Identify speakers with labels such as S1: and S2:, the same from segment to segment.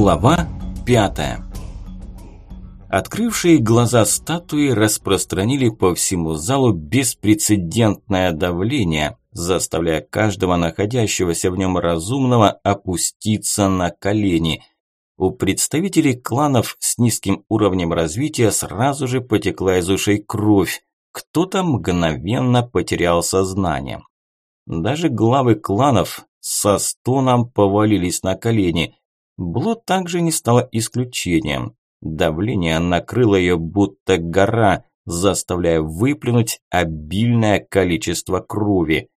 S1: Глава пятая Открывшие глаза статуи распространили по всему залу беспрецедентное давление, заставляя каждого находящегося в нем разумного опуститься на колени. У представителей кланов с низким уровнем развития сразу же потекла из ушей кровь, кто-то мгновенно потерял сознание. Даже главы кланов со стоном повалились на колени. Бло также не стало исключением. Давление накрыло ее будто гора, заставляя выплюнуть обильное количество крови.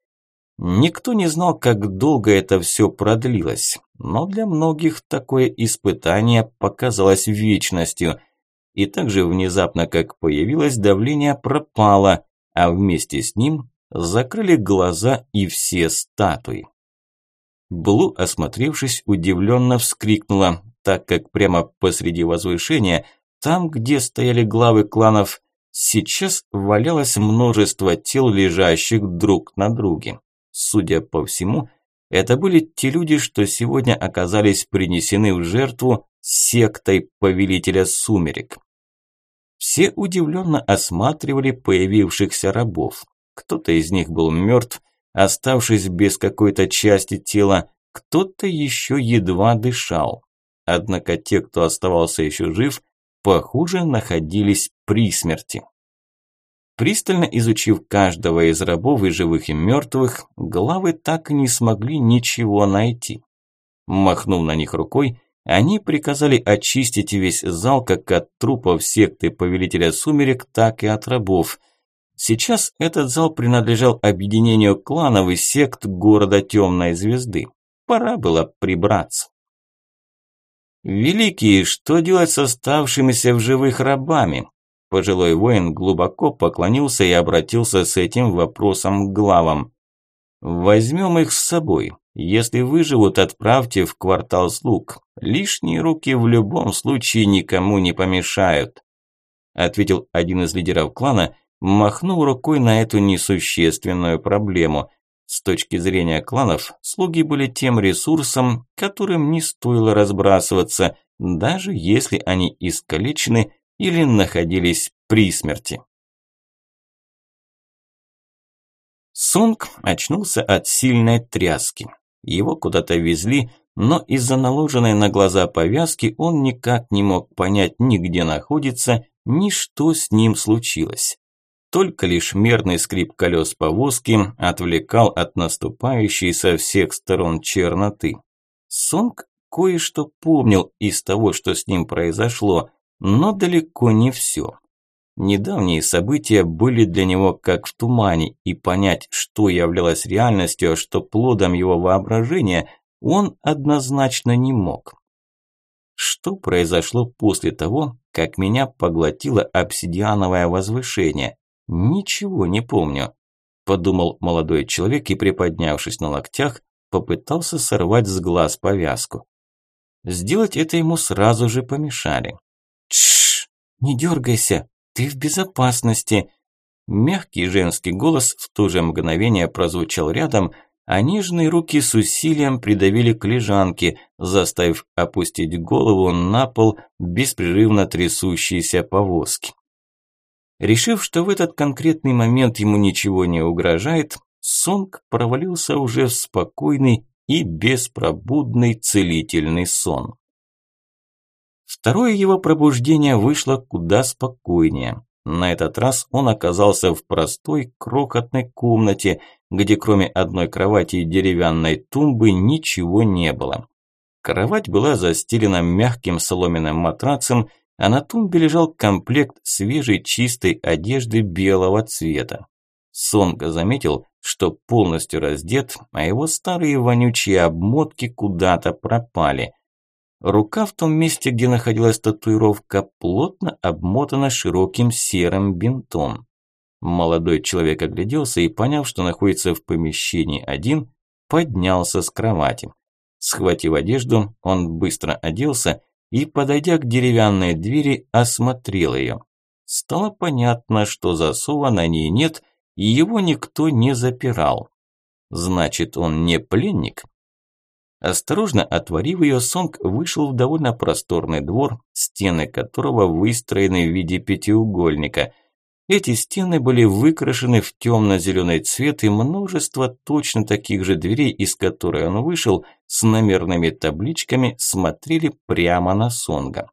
S1: Никто не знал, как долго это все продлилось, но для многих такое испытание показалось вечностью. И так же внезапно, как появилось, давление пропало, а вместе с ним закрыли глаза и все статуи. Блу, осмотревшись, удивленно вскрикнула, так как прямо посреди возвышения, там, где стояли главы кланов, сейчас валялось множество тел, лежащих друг на друге. Судя по всему, это были те люди, что сегодня оказались принесены в жертву сектой повелителя сумерек. Все удивленно осматривали появившихся рабов. Кто-то из них был мертв, оставшись без какой-то части тела, кто-то еще едва дышал. Однако те, кто оставался еще жив, похоже, находились при смерти. Пристально изучив каждого из рабов и живых и мертвых, главы так и не смогли ничего найти. Махнув на них рукой, они приказали очистить весь зал как от трупов секты Повелителя Сумерек, так и от рабов – Сейчас этот зал принадлежал объединению кланов и сект города Темной Звезды. Пора было прибраться. «Великий, что делать с оставшимися в живых рабами?» Пожилой воин глубоко поклонился и обратился с этим вопросом к главам. «Возьмем их с собой. Если выживут, отправьте в квартал слуг. Лишние руки в любом случае никому не помешают», ответил один из лидеров клана махнул рукой на эту несущественную проблему. С точки зрения кланов, слуги были тем ресурсом, которым не стоило разбрасываться, даже если они искалечены или находились при смерти. Сунг очнулся от сильной тряски. Его куда-то везли, но из-за наложенной на глаза повязки он никак не мог понять ни где находится, ни что с ним случилось. Только лишь мерный скрип колес повозки отвлекал от наступающей со всех сторон черноты. Сонг кое-что помнил из того, что с ним произошло, но далеко не все. Недавние события были для него как в тумане, и понять, что являлось реальностью, а что плодом его воображения, он однозначно не мог. Что произошло после того, как меня поглотило обсидиановое возвышение? «Ничего не помню», – подумал молодой человек и, приподнявшись на локтях, попытался сорвать с глаз повязку. Сделать это ему сразу же помешали. «Тш, не дергайся, ты в безопасности!» Мягкий женский голос в то же мгновение прозвучал рядом, а нежные руки с усилием придавили к лежанке, заставив опустить голову на пол беспрерывно трясущейся повозки. Решив, что в этот конкретный момент ему ничего не угрожает, Сонг провалился уже в спокойный и беспробудный целительный сон. Второе его пробуждение вышло куда спокойнее. На этот раз он оказался в простой крохотной комнате, где кроме одной кровати и деревянной тумбы ничего не было. Кровать была застелена мягким соломенным матрацем а на тумбе лежал комплект свежей чистой одежды белого цвета. Сонга заметил, что полностью раздет, а его старые вонючие обмотки куда-то пропали. Рука в том месте, где находилась татуировка, плотно обмотана широким серым бинтом. Молодой человек огляделся и, поняв, что находится в помещении один, поднялся с кровати. Схватив одежду, он быстро оделся и, подойдя к деревянной двери, осмотрел ее. Стало понятно, что засова на ней нет, и его никто не запирал. Значит, он не пленник? Осторожно отворив ее, Сонг вышел в довольно просторный двор, стены которого выстроены в виде пятиугольника. Эти стены были выкрашены в темно-зеленый цвет и множество точно таких же дверей, из которой он вышел, с номерными табличками смотрели прямо на Сонга.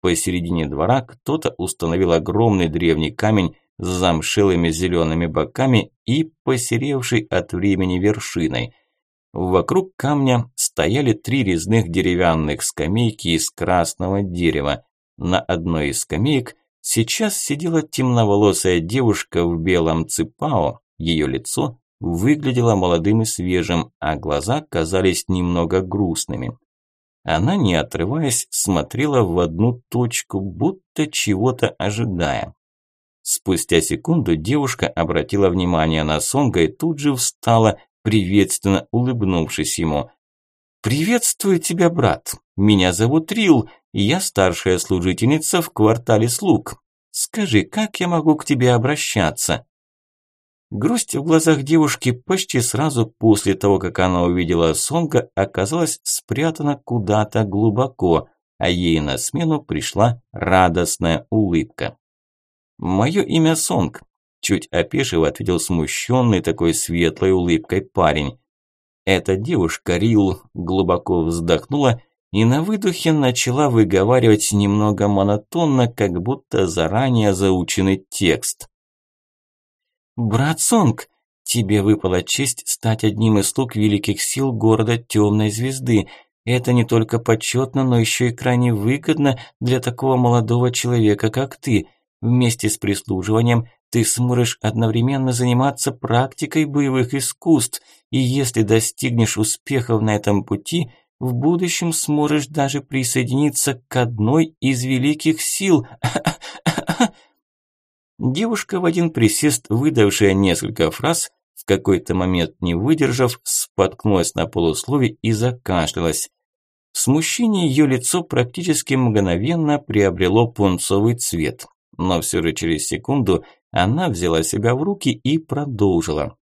S1: Посередине двора кто-то установил огромный древний камень с замшелыми зелеными боками и посеревшей от времени вершиной – Вокруг камня стояли три резных деревянных скамейки из красного дерева. На одной из скамеек сейчас сидела темноволосая девушка в белом ципао. Ее лицо выглядело молодым и свежим, а глаза казались немного грустными. Она, не отрываясь, смотрела в одну точку, будто чего-то ожидая. Спустя секунду девушка обратила внимание на Сонга и тут же встала, приветственно улыбнувшись ему. «Приветствую тебя, брат. Меня зовут Рил, и я старшая служительница в квартале слуг. Скажи, как я могу к тебе обращаться?» Грусть в глазах девушки почти сразу после того, как она увидела Сонга, оказалась спрятана куда-то глубоко, а ей на смену пришла радостная улыбка. «Мое имя Сонг. Чуть опешив, ответил смущенный такой светлой улыбкой парень. Эта девушка, Рил, глубоко вздохнула и на выдохе начала выговаривать немного монотонно, как будто заранее заученный текст. «Брат Сонг, тебе выпала честь стать одним из слуг великих сил города Темной Звезды. Это не только почетно, но еще и крайне выгодно для такого молодого человека, как ты. Вместе с прислуживанием ты сможешь одновременно заниматься практикой боевых искусств, и если достигнешь успехов на этом пути, в будущем сможешь даже присоединиться к одной из великих сил. Девушка в один присест, выдавшая несколько фраз, в какой-то момент не выдержав, споткнулась на полуслове и закашлялась. В смущении ее лицо практически мгновенно приобрело пунцовый цвет, но все же через секунду – она взяла себя в руки и продолжила.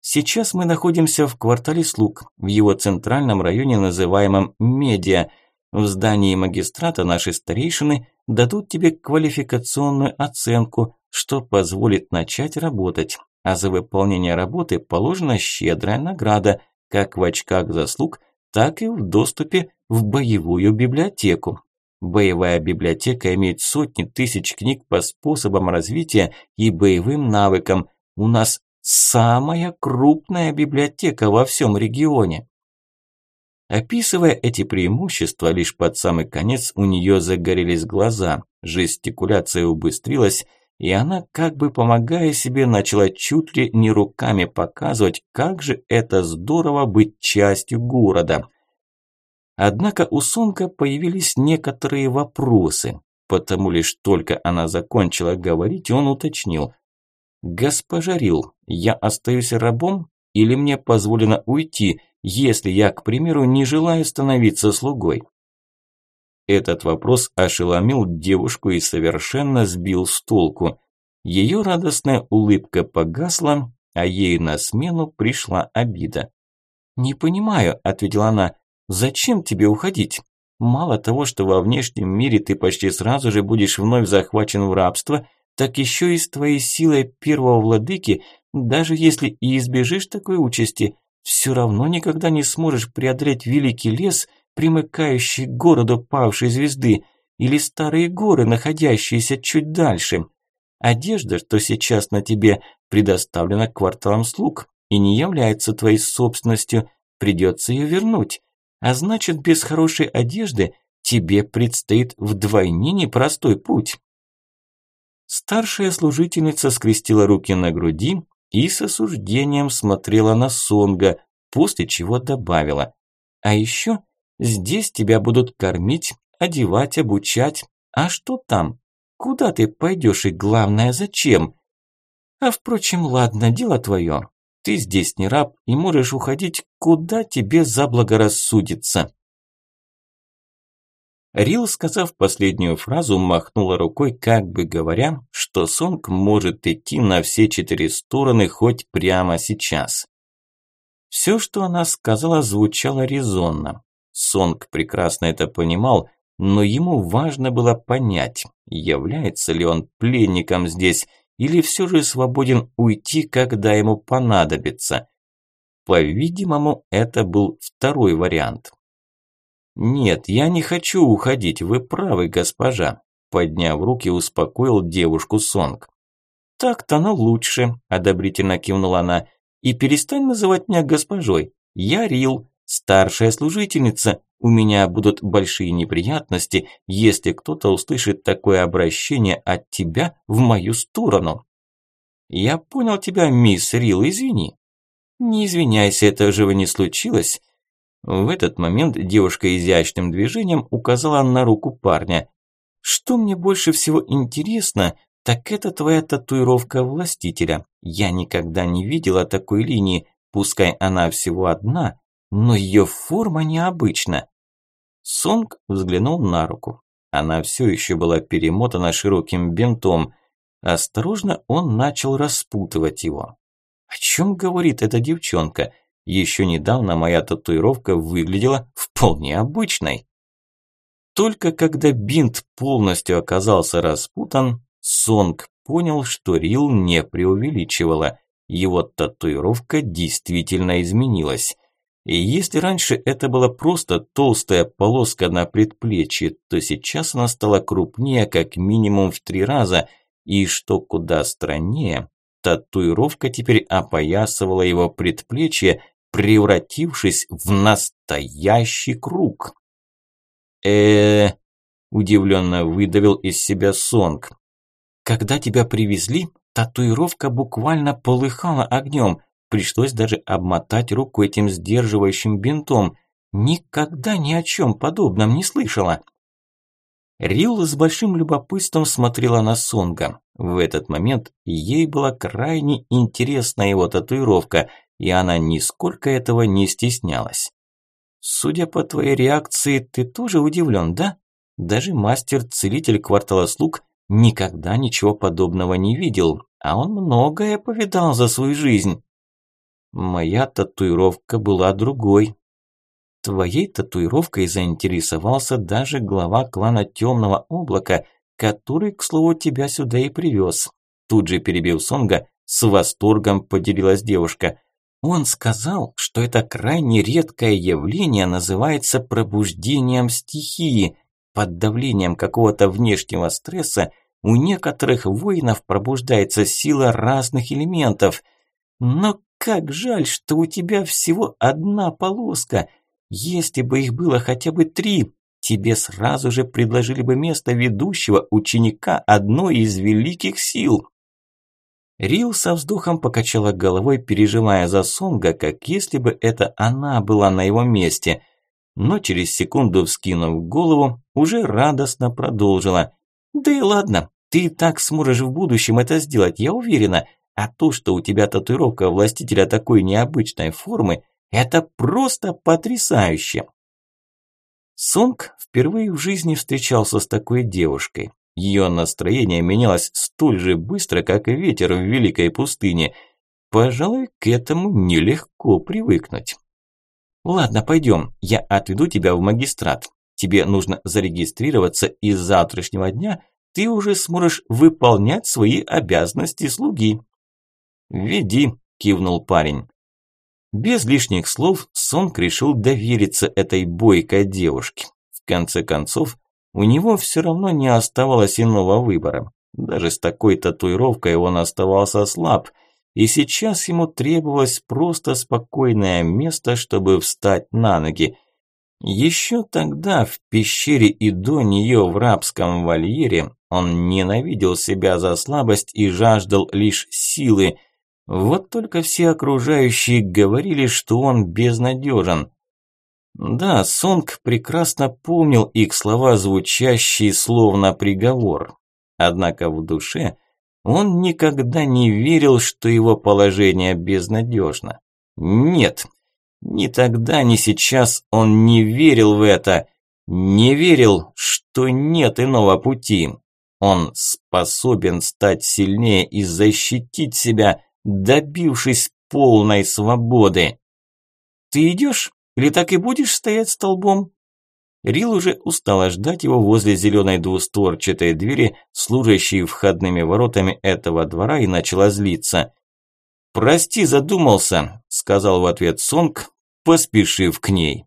S1: Сейчас мы находимся в квартале слуг, в его центральном районе, называемом Медиа. В здании магистрата наши старейшины дадут тебе квалификационную оценку, что позволит начать работать. А за выполнение работы положена щедрая награда, как в очках заслуг, так и в доступе в боевую библиотеку. Боевая библиотека имеет сотни тысяч книг по способам развития и боевым навыкам. У нас самая крупная библиотека во всем регионе. Описывая эти преимущества, лишь под самый конец у нее загорелись глаза, жестикуляция убыстрилась, и она, как бы помогая себе, начала чуть ли не руками показывать, как же это здорово быть частью города. Однако у Сонка появились некоторые вопросы, потому лишь только она закончила говорить, он уточнил. «Госпожа Рил, я остаюсь рабом или мне позволено уйти, если я, к примеру, не желаю становиться слугой?» Этот вопрос ошеломил девушку и совершенно сбил с толку. Ее радостная улыбка погасла, а ей на смену пришла обида. «Не понимаю», – ответила она, Зачем тебе уходить? Мало того, что во внешнем мире ты почти сразу же будешь вновь захвачен в рабство, так еще и с твоей силой первого владыки, даже если и избежишь такой участи, все равно никогда не сможешь преодолеть великий лес, примыкающий к городу павшей звезды, или старые горы, находящиеся чуть дальше. Одежда, что сейчас на тебе, предоставлена кварталом слуг и не является твоей собственностью, придется ее вернуть. А значит, без хорошей одежды тебе предстоит вдвойне непростой путь. Старшая служительница скрестила руки на груди и с осуждением смотрела на Сонга, после чего добавила. А еще здесь тебя будут кормить, одевать, обучать. А что там? Куда ты пойдешь и главное, зачем? А впрочем, ладно, дело твое. Ты здесь не раб и можешь уходить, куда тебе заблагорассудится. Рил, сказав последнюю фразу, махнула рукой, как бы говоря, что Сонг может идти на все четыре стороны хоть прямо сейчас. Все, что она сказала, звучало резонно. Сонг прекрасно это понимал, но ему важно было понять, является ли он пленником здесь или все же свободен уйти, когда ему понадобится. По-видимому, это был второй вариант. «Нет, я не хочу уходить, вы правы, госпожа», подняв руки, успокоил девушку Сонг. «Так-то оно лучше», – одобрительно кивнула она. «И перестань называть меня госпожой. Я Рил, старшая служительница. У меня будут большие неприятности, если кто-то услышит такое обращение от тебя в мою сторону». «Я понял тебя, мисс Рил, извини». «Не извиняйся, это же не случилось». В этот момент девушка изящным движением указала на руку парня. «Что мне больше всего интересно, так это твоя татуировка властителя. Я никогда не видела такой линии, пускай она всего одна, но ее форма необычна». Сонг взглянул на руку. Она все еще была перемотана широким бинтом. Осторожно он начал распутывать его. О чем говорит эта девчонка? Еще недавно моя татуировка выглядела вполне обычной. Только когда бинт полностью оказался распутан, Сонг понял, что Рил не преувеличивала. Его татуировка действительно изменилась. И если раньше это была просто толстая полоска на предплечье, то сейчас она стала крупнее как минимум в три раза, и что куда страннее, татуировка теперь опоясывала его предплечье, превратившись в настоящий круг. э удивленно выдавил из себя Сонг. «Когда тебя привезли, татуировка буквально полыхала огнем, пришлось даже обмотать руку этим сдерживающим бинтом. Никогда ни о чем подобном не слышала». Рил с большим любопытством смотрела на Сонга. В этот момент ей была крайне интересна его татуировка – и она нисколько этого не стеснялась. «Судя по твоей реакции, ты тоже удивлен, да? Даже мастер-целитель квартала слуг никогда ничего подобного не видел, а он многое повидал за свою жизнь». «Моя татуировка была другой», Твоей татуировкой заинтересовался даже глава клана Темного Облака, который, к слову, тебя сюда и привез. Тут же перебил Сонга, с восторгом поделилась девушка. Он сказал, что это крайне редкое явление называется пробуждением стихии. Под давлением какого-то внешнего стресса у некоторых воинов пробуждается сила разных элементов. Но как жаль, что у тебя всего одна полоска. Если бы их было хотя бы три, тебе сразу же предложили бы место ведущего ученика одной из великих сил. Рил со вздохом покачала головой, переживая за Сонга, как если бы это она была на его месте. Но через секунду, вскинув голову, уже радостно продолжила. «Да и ладно, ты и так сможешь в будущем это сделать, я уверена. А то, что у тебя татуировка властителя такой необычной формы, это просто потрясающе!» Сонг впервые в жизни встречался с такой девушкой. Ее настроение менялось столь же быстро, как и ветер в великой пустыне. Пожалуй, к этому нелегко привыкнуть. Ладно, пойдем, я отведу тебя в магистрат. Тебе нужно зарегистрироваться, и с завтрашнего дня ты уже сможешь выполнять свои обязанности слуги. «Веди», – кивнул парень. Без лишних слов Сонг решил довериться этой бойкой девушке. В конце концов, у него все равно не оставалось иного выбора. Даже с такой татуировкой он оставался слаб, и сейчас ему требовалось просто спокойное место, чтобы встать на ноги. Еще тогда, в пещере и до нее в рабском вольере, он ненавидел себя за слабость и жаждал лишь силы. Вот только все окружающие говорили, что он безнадежен. Да, Сонг прекрасно помнил их слова, звучащие словно приговор. Однако в душе он никогда не верил, что его положение безнадежно. Нет, ни тогда, ни сейчас он не верил в это. Не верил, что нет иного пути. Он способен стать сильнее и защитить себя, добившись полной свободы. ты идешь? Или так и будешь стоять столбом?» Рил уже устала ждать его возле зеленой двустворчатой двери, служащей входными воротами этого двора, и начала злиться. «Прости, задумался», – сказал в ответ Сонг, поспешив к ней.